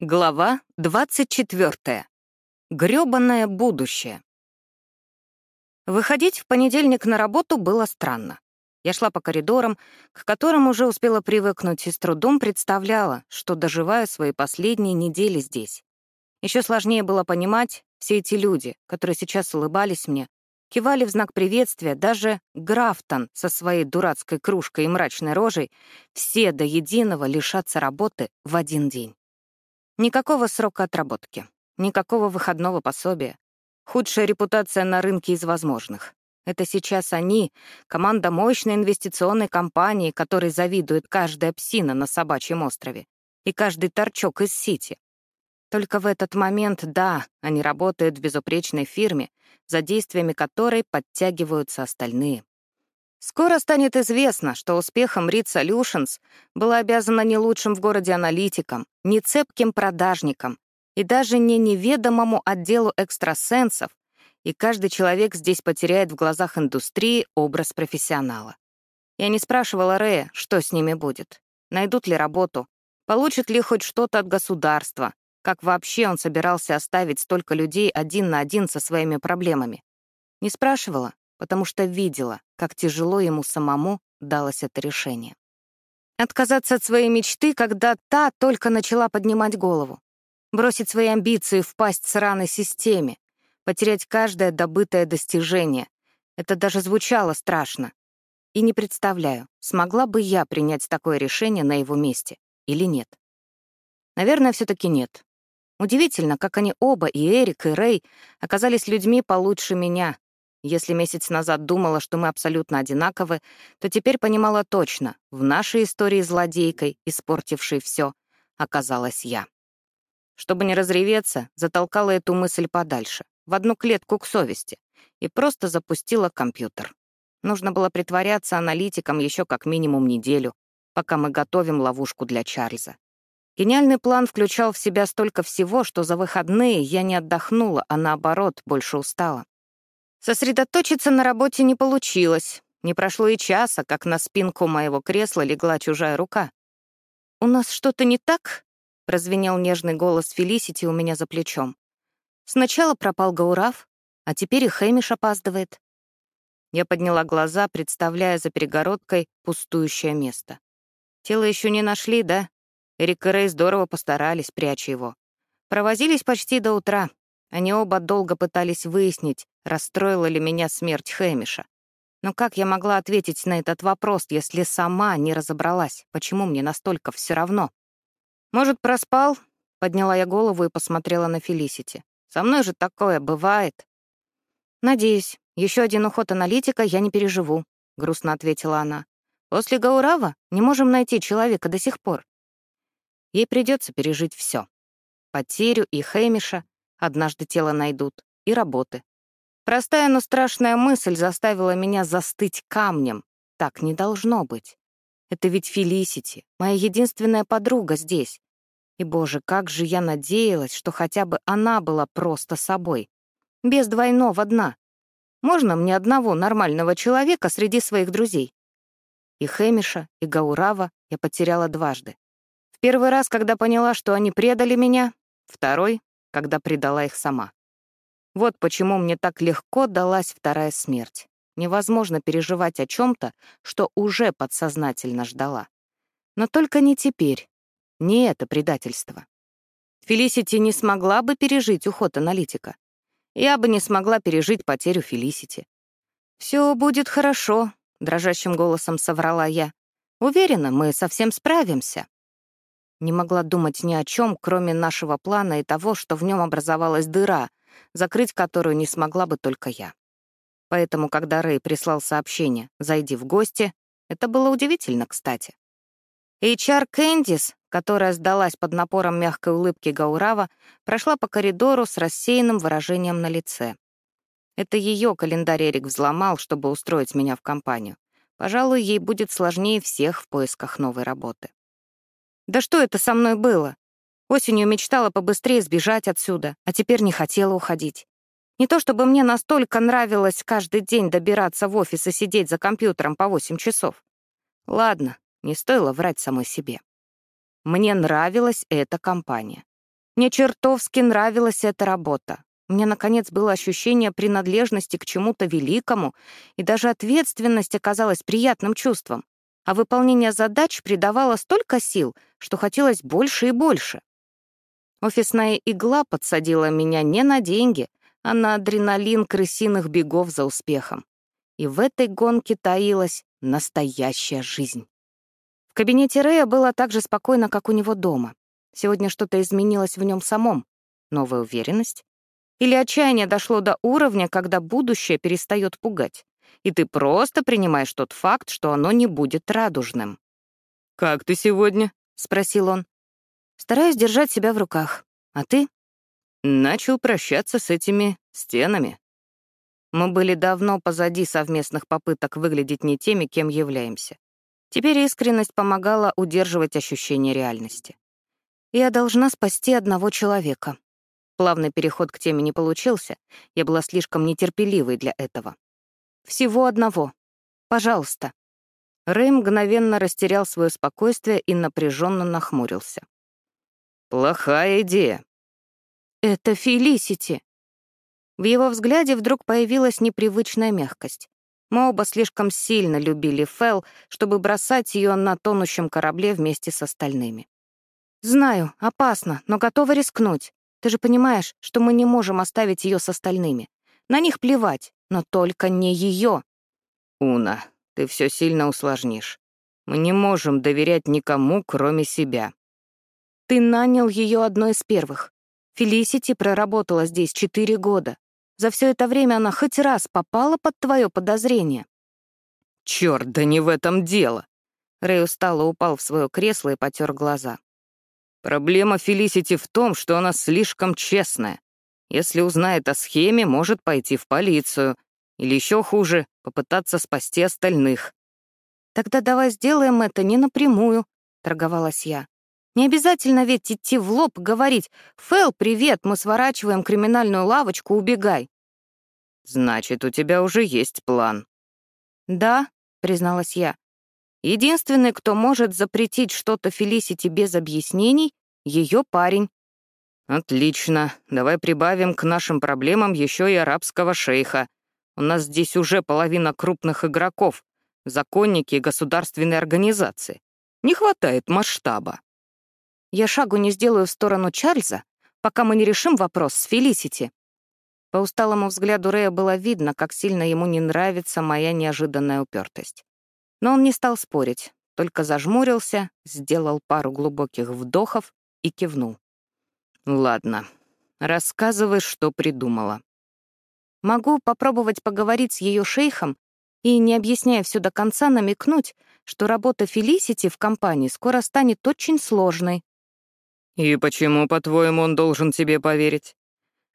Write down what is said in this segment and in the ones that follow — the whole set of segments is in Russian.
Глава 24. Грёбаное будущее. Выходить в понедельник на работу было странно. Я шла по коридорам, к которым уже успела привыкнуть и с трудом представляла, что доживаю свои последние недели здесь. Еще сложнее было понимать все эти люди, которые сейчас улыбались мне, кивали в знак приветствия, даже Графтон со своей дурацкой кружкой и мрачной рожей, все до единого лишатся работы в один день. Никакого срока отработки, никакого выходного пособия. Худшая репутация на рынке из возможных. Это сейчас они, команда мощной инвестиционной компании, которой завидует каждая псина на собачьем острове и каждый торчок из Сити. Только в этот момент, да, они работают в безупречной фирме, за действиями которой подтягиваются остальные. Скоро станет известно, что успехом Read Solutions была обязана не лучшим в городе аналитикам, не цепким продажникам и даже не неведомому отделу экстрасенсов, и каждый человек здесь потеряет в глазах индустрии образ профессионала. Я не спрашивала Рэя, что с ними будет. Найдут ли работу, получат ли хоть что-то от государства, как вообще он собирался оставить столько людей один на один со своими проблемами. Не спрашивала, потому что видела, как тяжело ему самому далось это решение. Отказаться от своей мечты, когда та только начала поднимать голову. Бросить свои амбиции, впасть сраной системе. Потерять каждое добытое достижение. Это даже звучало страшно. И не представляю, смогла бы я принять такое решение на его месте или нет. Наверное, все таки нет. Удивительно, как они оба, и Эрик, и Рэй, оказались людьми получше меня, если месяц назад думала, что мы абсолютно одинаковы, то теперь понимала точно, в нашей истории злодейкой, испортившей все, оказалась я. Чтобы не разреветься, затолкала эту мысль подальше, в одну клетку к совести, и просто запустила компьютер. Нужно было притворяться аналитиком еще как минимум неделю, пока мы готовим ловушку для Чарльза. Гениальный план включал в себя столько всего, что за выходные я не отдохнула, а наоборот, больше устала. Сосредоточиться на работе не получилось. Не прошло и часа, как на спинку моего кресла легла чужая рука. «У нас что-то не так?» — прозвенел нежный голос Фелисити у меня за плечом. «Сначала пропал Гаурав, а теперь и Хэмиш опаздывает». Я подняла глаза, представляя за перегородкой пустующее место. Тело еще не нашли, да? Эрик и Рэй здорово постарались, пряча его. Провозились почти до утра. Они оба долго пытались выяснить, расстроила ли меня смерть Хэмиша. Но как я могла ответить на этот вопрос, если сама не разобралась, почему мне настолько все равно? «Может, проспал?» — подняла я голову и посмотрела на Фелисити. «Со мной же такое бывает». «Надеюсь, еще один уход аналитика я не переживу», — грустно ответила она. «После Гаурава не можем найти человека до сих пор. Ей придется пережить все: Потерю и Хэмиша, однажды тело найдут, и работы, Простая, но страшная мысль заставила меня застыть камнем. Так не должно быть. Это ведь Фелисити, моя единственная подруга здесь. И, боже, как же я надеялась, что хотя бы она была просто собой. Без двойного дна. Можно мне одного нормального человека среди своих друзей? И Хэмиша, и Гаурава я потеряла дважды. В первый раз, когда поняла, что они предали меня, второй, когда предала их сама. Вот почему мне так легко далась вторая смерть. Невозможно переживать о чем-то, что уже подсознательно ждала. Но только не теперь. Не это предательство. Фелисити не смогла бы пережить уход аналитика. Я бы не смогла пережить потерю Фелисити. «Все будет хорошо», — дрожащим голосом соврала я. «Уверена, мы совсем справимся». Не могла думать ни о чем, кроме нашего плана и того, что в нем образовалась дыра, закрыть которую не смогла бы только я. Поэтому, когда Рэй прислал сообщение «Зайди в гости», это было удивительно, кстати. HR Кэндис, которая сдалась под напором мягкой улыбки Гаурава, прошла по коридору с рассеянным выражением на лице. Это ее календарь Эрик взломал, чтобы устроить меня в компанию. Пожалуй, ей будет сложнее всех в поисках новой работы. «Да что это со мной было?» Осенью мечтала побыстрее сбежать отсюда, а теперь не хотела уходить. Не то чтобы мне настолько нравилось каждый день добираться в офис и сидеть за компьютером по 8 часов. Ладно, не стоило врать самой себе. Мне нравилась эта компания. Мне чертовски нравилась эта работа. Мне, наконец, было ощущение принадлежности к чему-то великому, и даже ответственность оказалась приятным чувством. А выполнение задач придавало столько сил, что хотелось больше и больше. Офисная игла подсадила меня не на деньги, а на адреналин крысиных бегов за успехом. И в этой гонке таилась настоящая жизнь. В кабинете Рэя было так же спокойно, как у него дома. Сегодня что-то изменилось в нем самом. Новая уверенность? Или отчаяние дошло до уровня, когда будущее перестает пугать, и ты просто принимаешь тот факт, что оно не будет радужным. «Как ты сегодня?» — спросил он. «Стараюсь держать себя в руках. А ты?» Начал прощаться с этими стенами. Мы были давно позади совместных попыток выглядеть не теми, кем являемся. Теперь искренность помогала удерживать ощущение реальности. Я должна спасти одного человека. Плавный переход к теме не получился, я была слишком нетерпеливой для этого. Всего одного. Пожалуйста. Рэй мгновенно растерял свое спокойствие и напряженно нахмурился. «Плохая идея». «Это Фелисити». В его взгляде вдруг появилась непривычная мягкость. Мы оба слишком сильно любили Фэл, чтобы бросать ее на тонущем корабле вместе с остальными. «Знаю, опасно, но готова рискнуть. Ты же понимаешь, что мы не можем оставить ее с остальными. На них плевать, но только не ее». «Уна, ты все сильно усложнишь. Мы не можем доверять никому, кроме себя». «Ты нанял ее одной из первых. Фелисити проработала здесь четыре года. За все это время она хоть раз попала под твое подозрение». «Черт, да не в этом дело!» Рэй устало упал в свое кресло и потер глаза. Проблема Фелисити в том, что она слишком честная. Если узнает о схеме, может пойти в полицию. Или еще хуже, попытаться спасти остальных. «Тогда давай сделаем это не напрямую», — торговалась я. «Не обязательно ведь идти в лоб говорить «Фэл, привет, мы сворачиваем криминальную лавочку, убегай». «Значит, у тебя уже есть план». «Да», — призналась я. Единственный, кто может запретить что-то Фелисити без объяснений, — ее парень. «Отлично. Давай прибавим к нашим проблемам еще и арабского шейха. У нас здесь уже половина крупных игроков, законники и государственные организации. Не хватает масштаба». «Я шагу не сделаю в сторону Чарльза, пока мы не решим вопрос с Фелисити». По усталому взгляду Рэя было видно, как сильно ему не нравится моя неожиданная упертость. Но он не стал спорить, только зажмурился, сделал пару глубоких вдохов и кивнул. «Ладно, рассказывай, что придумала». Могу попробовать поговорить с ее шейхом и, не объясняя все до конца, намекнуть, что работа Фелисити в компании скоро станет очень сложной. «И почему, по-твоему, он должен тебе поверить?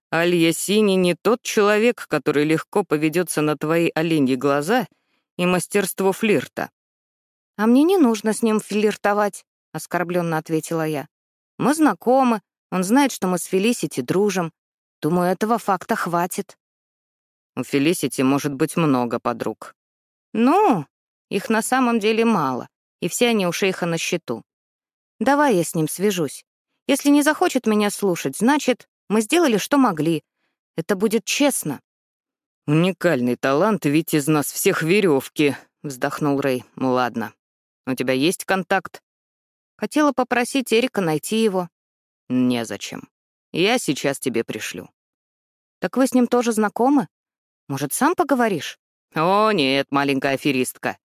Алья Сини не тот человек, который легко поведется на твои оленьи глаза — и мастерство флирта. «А мне не нужно с ним флиртовать», — оскорбленно ответила я. «Мы знакомы, он знает, что мы с Фелисити дружим. Думаю, этого факта хватит». У Фелисити может быть много подруг. «Ну, их на самом деле мало, и все они у шейха на счету. Давай я с ним свяжусь. Если не захочет меня слушать, значит, мы сделали, что могли. Это будет честно». «Уникальный талант, ведь из нас всех веревки, вздохнул Рэй. «Ладно. У тебя есть контакт?» Хотела попросить Эрика найти его. «Незачем. Я сейчас тебе пришлю». «Так вы с ним тоже знакомы? Может, сам поговоришь?» «О, нет, маленькая аферистка.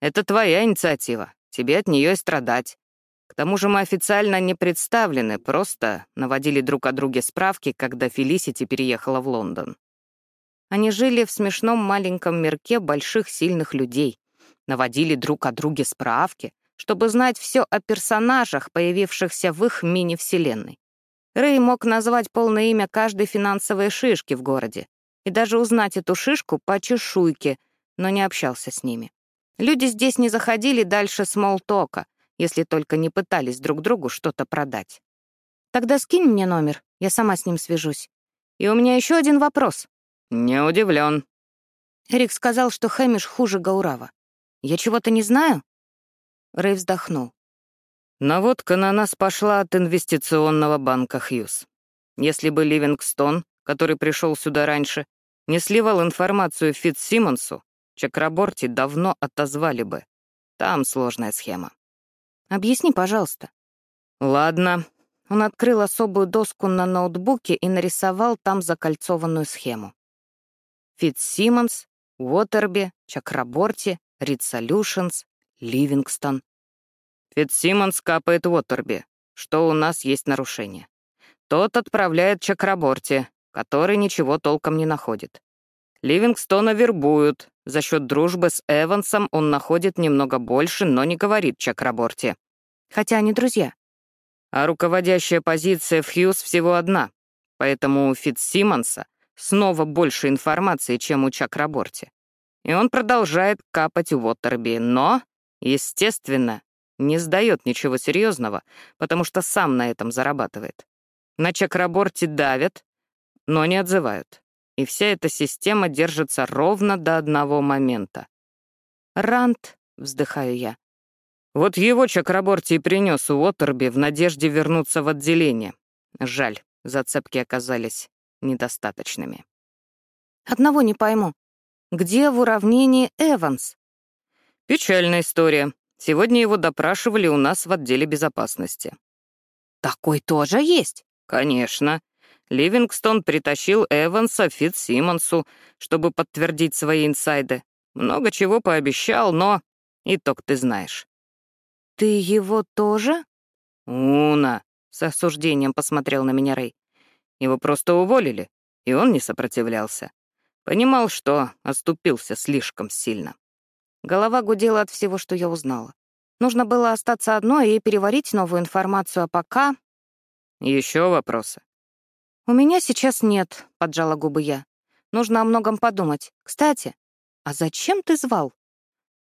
Это твоя инициатива. Тебе от нее и страдать. К тому же мы официально не представлены, просто наводили друг о друге справки, когда Фелисити переехала в Лондон. Они жили в смешном маленьком мирке больших сильных людей, наводили друг о друге справки, чтобы знать все о персонажах, появившихся в их мини-вселенной. Рэй мог назвать полное имя каждой финансовой шишки в городе и даже узнать эту шишку по чешуйке, но не общался с ними. Люди здесь не заходили дальше смолтока, если только не пытались друг другу что-то продать. Тогда скинь мне номер, я сама с ним свяжусь. И у меня еще один вопрос. «Не удивлен. Эрик сказал, что Хэмиш хуже Гаурава. Я чего-то не знаю? Рэй вздохнул. Наводка на нас пошла от инвестиционного банка Хьюз. Если бы Ливингстон, который пришел сюда раньше, не сливал информацию Фитцсимонсу, Чакраборти давно отозвали бы. Там сложная схема. Объясни, пожалуйста. Ладно. Он открыл особую доску на ноутбуке и нарисовал там закольцованную схему. Фитцсимонс, Уотерби, Чакраборти, Рид Солюшенс, Ливингстон. Фитцсимонс капает Уотерби, что у нас есть нарушение. Тот отправляет Чакраборти, который ничего толком не находит. Ливингстона вербуют. За счет дружбы с Эвансом он находит немного больше, но не говорит Чакраборти. Хотя они друзья. А руководящая позиция в Хьюз всего одна, поэтому у Фитцсимонса снова больше информации, чем у Чакраборти. И он продолжает капать Уоттерби, но, естественно, не сдает ничего серьезного, потому что сам на этом зарабатывает. На Чакраборте давят, но не отзывают. И вся эта система держится ровно до одного момента. «Рант», — вздыхаю я. Вот его Чакраборти и принес Уоттерби в надежде вернуться в отделение. Жаль, зацепки оказались недостаточными. Одного не пойму. Где в уравнении Эванс? Печальная история. Сегодня его допрашивали у нас в отделе безопасности. Такой тоже есть? Конечно. Ливингстон притащил Эванса Фитцсимонсу, чтобы подтвердить свои инсайды. Много чего пообещал, но итог ты знаешь. «Ты его тоже?» «Уна», — с осуждением посмотрел на меня Рэй. Его просто уволили, и он не сопротивлялся. Понимал, что оступился слишком сильно. Голова гудела от всего, что я узнала. Нужно было остаться одной и переварить новую информацию, а пока... Еще вопросы? «У меня сейчас нет», — поджала губы я. «Нужно о многом подумать. Кстати, а зачем ты звал?»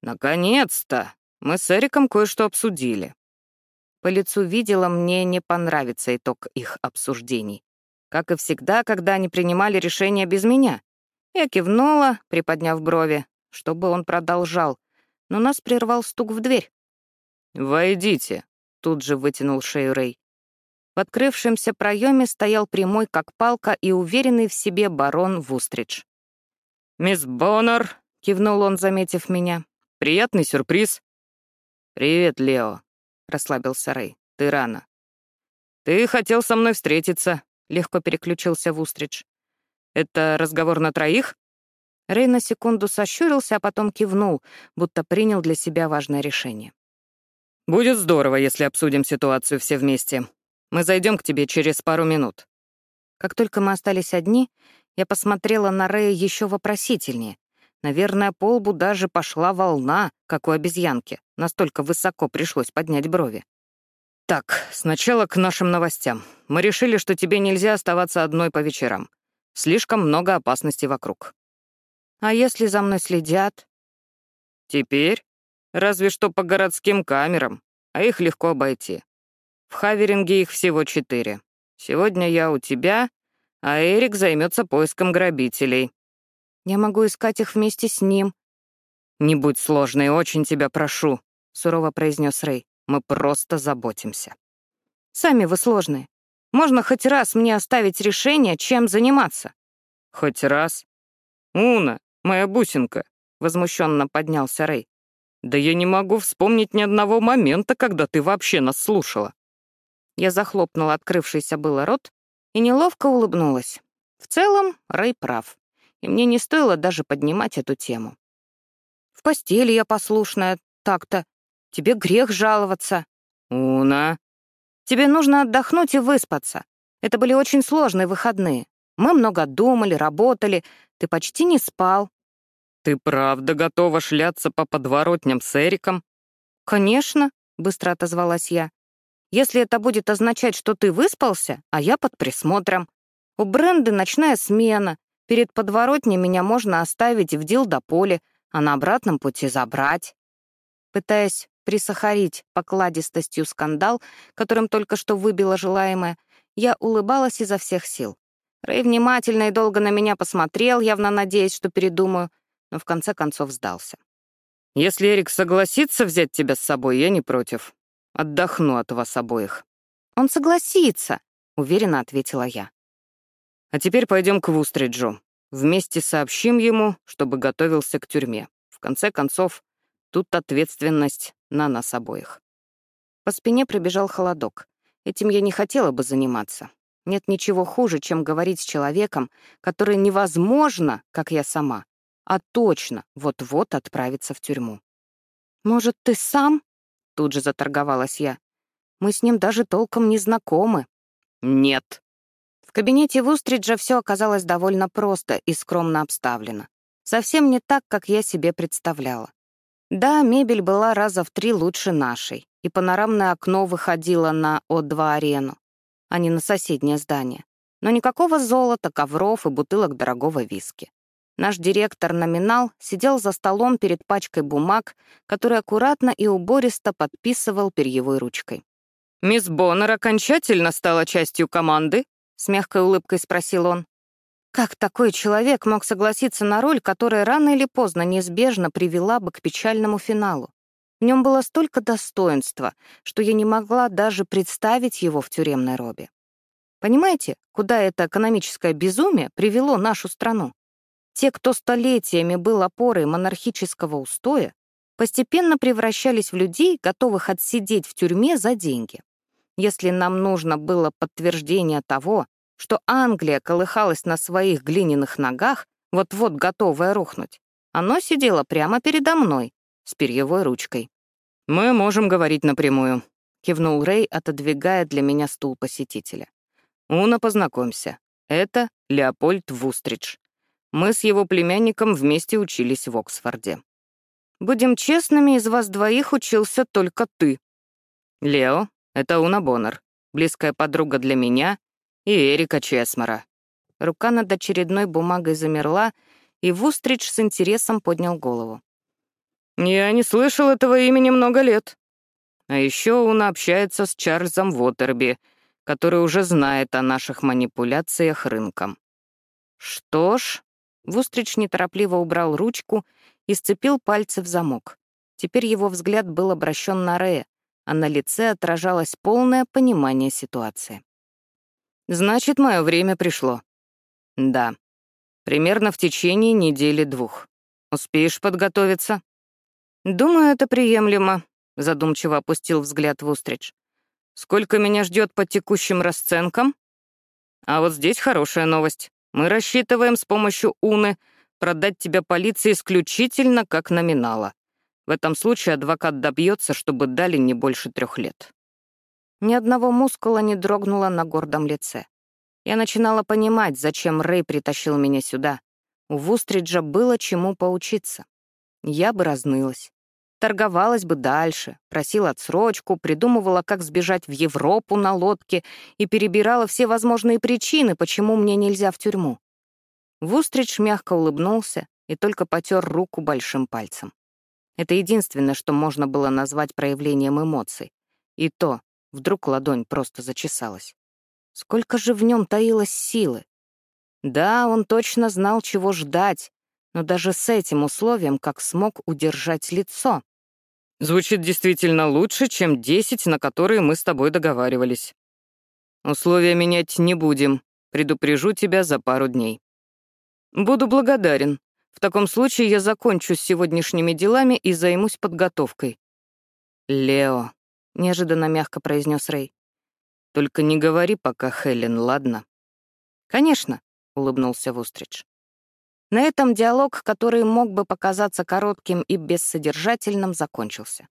«Наконец-то! Мы с Эриком кое-что обсудили». По лицу видела, мне не понравится итог их обсуждений. Как и всегда, когда они принимали решения без меня. Я кивнула, приподняв брови, чтобы он продолжал, но нас прервал стук в дверь. «Войдите», — тут же вытянул шею Рэй. В открывшемся проеме стоял прямой, как палка, и уверенный в себе барон Вустридж. «Мисс Боннер», — кивнул он, заметив меня, — «приятный сюрприз». «Привет, Лео», — расслабился Рэй. «Ты рано». «Ты хотел со мной встретиться», — легко переключился Вустридж. «Это разговор на троих?» Рэй на секунду сощурился, а потом кивнул, будто принял для себя важное решение. «Будет здорово, если обсудим ситуацию все вместе. Мы зайдем к тебе через пару минут». Как только мы остались одни, я посмотрела на Рэя еще вопросительнее. Наверное, по лбу даже пошла волна, как у обезьянки. Настолько высоко пришлось поднять брови. «Так, сначала к нашим новостям. Мы решили, что тебе нельзя оставаться одной по вечерам. Слишком много опасностей вокруг». «А если за мной следят?» «Теперь? Разве что по городским камерам, а их легко обойти. В Хаверинге их всего четыре. Сегодня я у тебя, а Эрик займется поиском грабителей. Я могу искать их вместе с ним. Не будь сложной, очень тебя прошу, сурово произнес Рэй. Мы просто заботимся. Сами вы сложные. Можно хоть раз мне оставить решение, чем заниматься? Хоть раз. Уна, моя бусинка, возмущенно поднялся Рэй. Да я не могу вспомнить ни одного момента, когда ты вообще нас слушала. Я захлопнула открывшийся было рот и неловко улыбнулась. В целом, Рэй прав, и мне не стоило даже поднимать эту тему. В постели я послушная, так-то. Тебе грех жаловаться. Уна. Тебе нужно отдохнуть и выспаться. Это были очень сложные выходные. Мы много думали, работали. Ты почти не спал. Ты правда готова шляться по подворотням с Эриком? Конечно, быстро отозвалась я. Если это будет означать, что ты выспался, а я под присмотром. У Бренды ночная смена. Перед подворотней меня можно оставить в Дилдополе, а на обратном пути забрать. Пытаясь присахарить покладистостью скандал, которым только что выбило желаемое, я улыбалась изо всех сил. Рэй внимательно и долго на меня посмотрел, явно надеясь, что передумаю, но в конце концов сдался. «Если Эрик согласится взять тебя с собой, я не против. Отдохну от вас обоих». «Он согласится», — уверенно ответила я. А теперь пойдем к Вустриджу. Вместе сообщим ему, чтобы готовился к тюрьме. В конце концов, тут ответственность на нас обоих. По спине пробежал холодок. Этим я не хотела бы заниматься. Нет ничего хуже, чем говорить с человеком, который невозможно, как я сама, а точно вот-вот отправится в тюрьму. «Может, ты сам?» — тут же заторговалась я. «Мы с ним даже толком не знакомы». «Нет». В кабинете Вустриджа все оказалось довольно просто и скромно обставлено. Совсем не так, как я себе представляла. Да, мебель была раза в три лучше нашей, и панорамное окно выходило на О2-арену, а не на соседнее здание. Но никакого золота, ковров и бутылок дорогого виски. Наш директор-номинал сидел за столом перед пачкой бумаг, который аккуратно и убористо подписывал перьевой ручкой. «Мисс Боннер окончательно стала частью команды?» — с мягкой улыбкой спросил он. Как такой человек мог согласиться на роль, которая рано или поздно неизбежно привела бы к печальному финалу? В нем было столько достоинства, что я не могла даже представить его в тюремной робе. Понимаете, куда это экономическое безумие привело нашу страну? Те, кто столетиями был опорой монархического устоя, постепенно превращались в людей, готовых отсидеть в тюрьме за деньги. Если нам нужно было подтверждение того, что Англия колыхалась на своих глиняных ногах, вот-вот готовая рухнуть, оно сидело прямо передо мной, с перьевой ручкой. «Мы можем говорить напрямую», — кивнул Рэй, отодвигая для меня стул посетителя. «Уна, познакомься. Это Леопольд Вустридж. Мы с его племянником вместе учились в Оксфорде. Будем честными, из вас двоих учился только ты. Лео — это Уна Боннер, близкая подруга для меня и Эрика Чесмара. Рука над очередной бумагой замерла, и Вустридж с интересом поднял голову. «Я не слышал этого имени много лет. А еще он общается с Чарльзом Уотерби, который уже знает о наших манипуляциях рынком». «Что ж, Вустрич неторопливо убрал ручку и сцепил пальцы в замок. Теперь его взгляд был обращен на Рея, а на лице отражалось полное понимание ситуации. «Значит, мое время пришло». «Да. Примерно в течение недели-двух. Успеешь подготовиться?» «Думаю, это приемлемо», — задумчиво опустил взгляд Вустрич. «Сколько меня ждет по текущим расценкам?» «А вот здесь хорошая новость. Мы рассчитываем с помощью Уны продать тебя полиции исключительно как номинала. В этом случае адвокат добьется, чтобы дали не больше трех лет. Ни одного мускула не дрогнуло на гордом лице. Я начинала понимать, зачем Рэй притащил меня сюда. У Вустриджа было чему поучиться. Я бы разнылась. Торговалась бы дальше, просила отсрочку, придумывала, как сбежать в Европу на лодке и перебирала все возможные причины, почему мне нельзя в тюрьму. Вустридж мягко улыбнулся и только потер руку большим пальцем. Это единственное, что можно было назвать проявлением эмоций. И то, вдруг ладонь просто зачесалась. Сколько же в нем таилось силы? Да, он точно знал, чего ждать, но даже с этим условием как смог удержать лицо. Звучит действительно лучше, чем десять, на которые мы с тобой договаривались. Условия менять не будем. Предупрежу тебя за пару дней. Буду благодарен. В таком случае я закончу с сегодняшними делами и займусь подготовкой. Лео, неожиданно мягко произнес Рэй. Только не говори пока, Хелен, ладно? Конечно, улыбнулся Вустридж. На этом диалог, который мог бы показаться коротким и бессодержательным, закончился.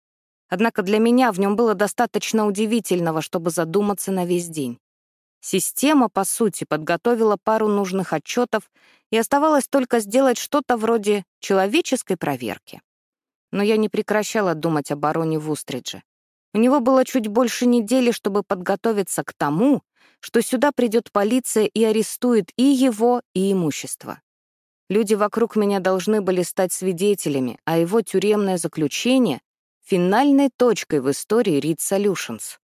Однако для меня в нем было достаточно удивительного, чтобы задуматься на весь день. Система, по сути, подготовила пару нужных отчетов, и оставалось только сделать что-то вроде человеческой проверки. Но я не прекращала думать о бароне Вустридже. У него было чуть больше недели, чтобы подготовиться к тому, что сюда придет полиция и арестует и его, и имущество. Люди вокруг меня должны были стать свидетелями, а его тюремное заключение — финальной точкой в истории Reed Solutions.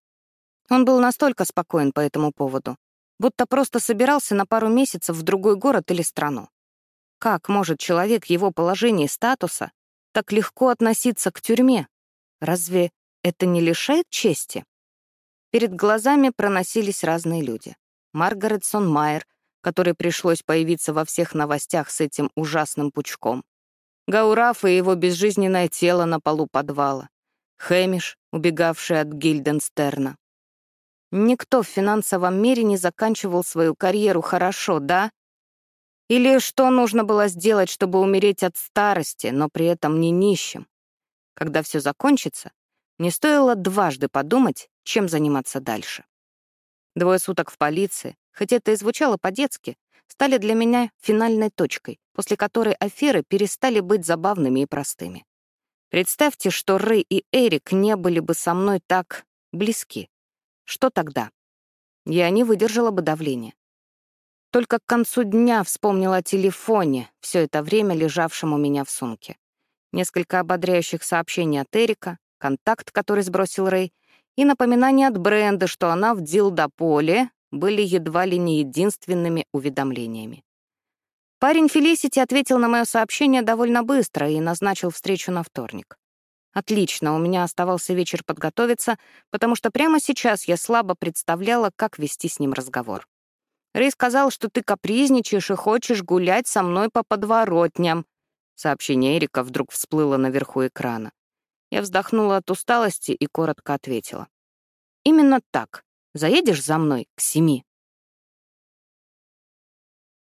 Он был настолько спокоен по этому поводу, будто просто собирался на пару месяцев в другой город или страну. Как может человек его положения и статуса так легко относиться к тюрьме? Разве это не лишает чести? Перед глазами проносились разные люди. Маргарет Сон Майер, которой пришлось появиться во всех новостях с этим ужасным пучком. Гаураф и его безжизненное тело на полу подвала. Хэмиш, убегавший от Гильденстерна. Никто в финансовом мире не заканчивал свою карьеру хорошо, да? Или что нужно было сделать, чтобы умереть от старости, но при этом не нищим? Когда все закончится, мне стоило дважды подумать, чем заниматься дальше. Двое суток в полиции, хоть это и звучало по-детски, стали для меня финальной точкой, после которой аферы перестали быть забавными и простыми. Представьте, что Рэй и Эрик не были бы со мной так близки. Что тогда? Я не выдержала бы давления. Только к концу дня вспомнила о телефоне, все это время лежавшем у меня в сумке. Несколько ободряющих сообщений от Эрика, контакт, который сбросил Рэй, и напоминание от Бренда, что она в Дилдополе, были едва ли не единственными уведомлениями. Парень Фелисити ответил на мое сообщение довольно быстро и назначил встречу на вторник. Отлично, у меня оставался вечер подготовиться, потому что прямо сейчас я слабо представляла, как вести с ним разговор. Рэй сказал, что ты капризничаешь и хочешь гулять со мной по подворотням. Сообщение Эрика вдруг всплыло наверху экрана. Я вздохнула от усталости и коротко ответила. «Именно так. Заедешь за мной к семи?»